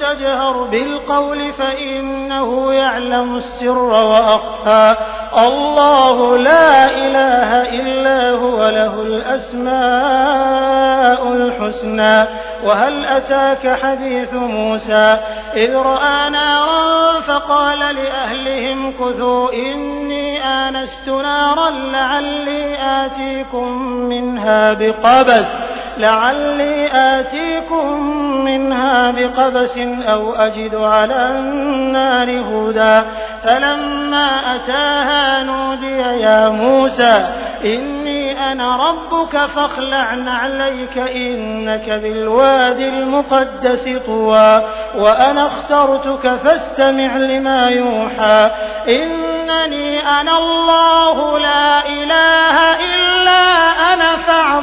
تجهر بالقول فإنه يعلم السر وأخفى. الله لا إله إلا هو له الأسماء الحسنى. وهل أتاك حديث موسى؟ إذ رأى نارا فقال لأهلهم كثوا إني آنست نارا لعلي آتيكم منها بقبس. لعلي آتيكم منها بقبس أو أجد على النار هدى. فلما أتاها نودي يا موسى إني أنا ربك فاخلع نعليك إنك بالوادي المقدس طوى. وأنا اخترتك فاستمع لما يوحى. إنني أنا الله لا إله إلا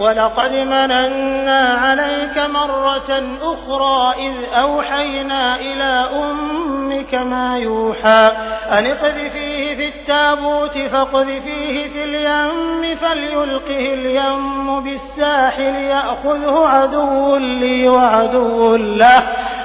ولقد مننا عليك مرة أخرى إذ أوحينا إلى أمك ما يوحى أن اقذفيه في التابوت فاقذفيه في اليم فليلقه اليم بالساحل يأخذه عدو لي وعدو له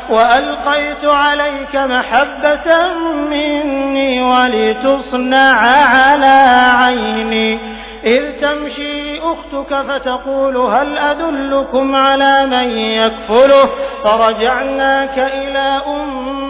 وألقيت عليك محبة مني ولتصنع على عيني إذ تمشي أختك فتقول هل أدلكم على من يكفله؟ فرجعناك إلى أمك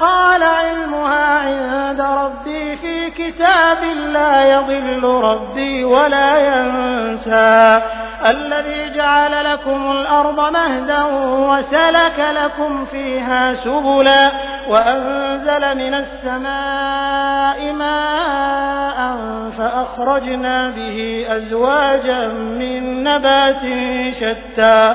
قال علمها عند ربي في كتاب لا يضل ربي ولا ينسى. الذي جعل لكم الأرض مهدا وسلك لكم فيها سبلا وأنزل من السماء ماء فأخرجنا به أزواجا من نبات شتى.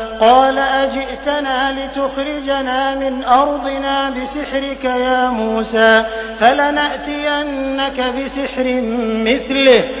قال أجئتنا لتخرجنا من أرضنا بسحرك يا موسى فلنأتينك بسحر مثله.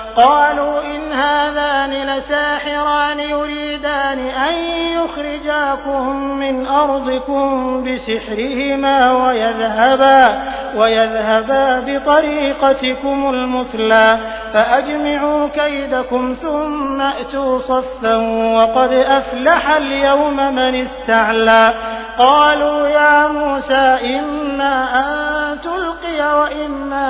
قالوا إن هذان لساحران يريدان أن يخرجاكم من أرضكم بسحرهما ويذهبا, ويذهبا بطريقتكم المثلى فأجمعوا كيدكم ثم أتوا صفا وقد أفلح اليوم من استعلى قالوا يا موسى إما أن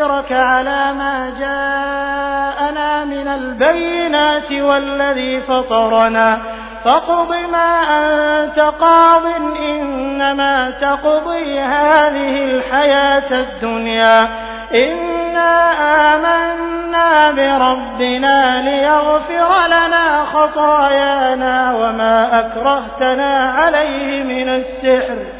لن نؤثرك على ما جاءنا من البينات والذي فطرنا. فاقض ما أنت قاض إنما تقضي هذه الحياة الدنيا. إنا آمنا بربنا ليغفر لنا خطايانا وما أكرهتنا عليه من السحر.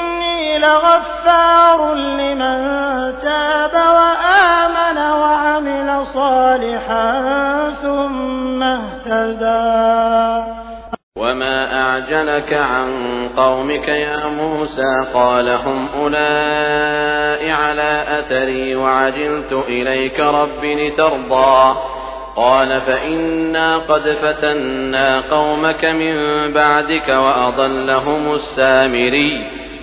لغفار لمن تاب وآمن وعمل صالحا ثم اهتدى. وما أعجلك عن قومك يا موسى؟ قال هم أولئك على أثري وعجلت إليك رب لترضى. قال فإنا قد فتنا قومك من بعدك وأضلهم السامري.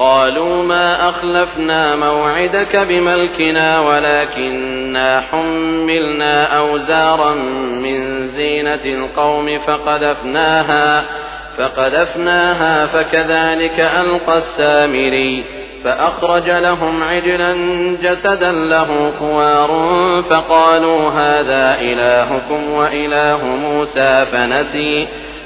قالوا ما أخلفنا موعدك بملكنا ولكننا حملنا أوزارا من زينة القوم فقذفناها فقذفناها فكذلك ألقى السامري فأخرج لهم عجلا جسدا له خوار فقالوا هذا إلهكم وإله موسى فنسي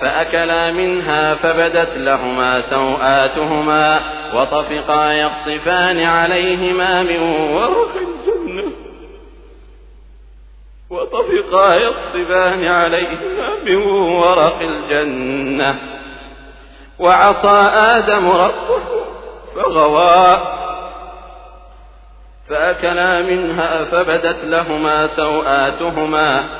فأكلا منها فبدت لهما سوآتهما وطفقا يخصفان عليهما من ورق الجنة. وطفقا يخصفان عليهما من ورق الجنة. وعصى آدم ربه فغوى. فأكلا منها فبدت لهما سوآتهما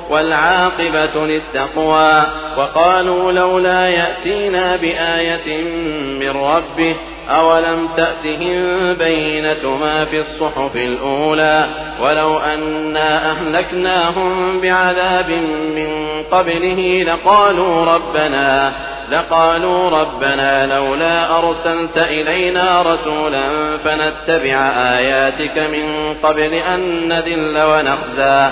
والعاقبة للتقوى. وقالوا لولا يأتينا بآية من ربه أولم تأتهم بينة ما في الصحف الأولى؟ ولو أنا أهلكناهم بعذاب من قبله لقالوا ربنا لقالوا ربنا لولا أرسلت إلينا رسولا فنتبع آياتك من قبل أن نذل ونخزى.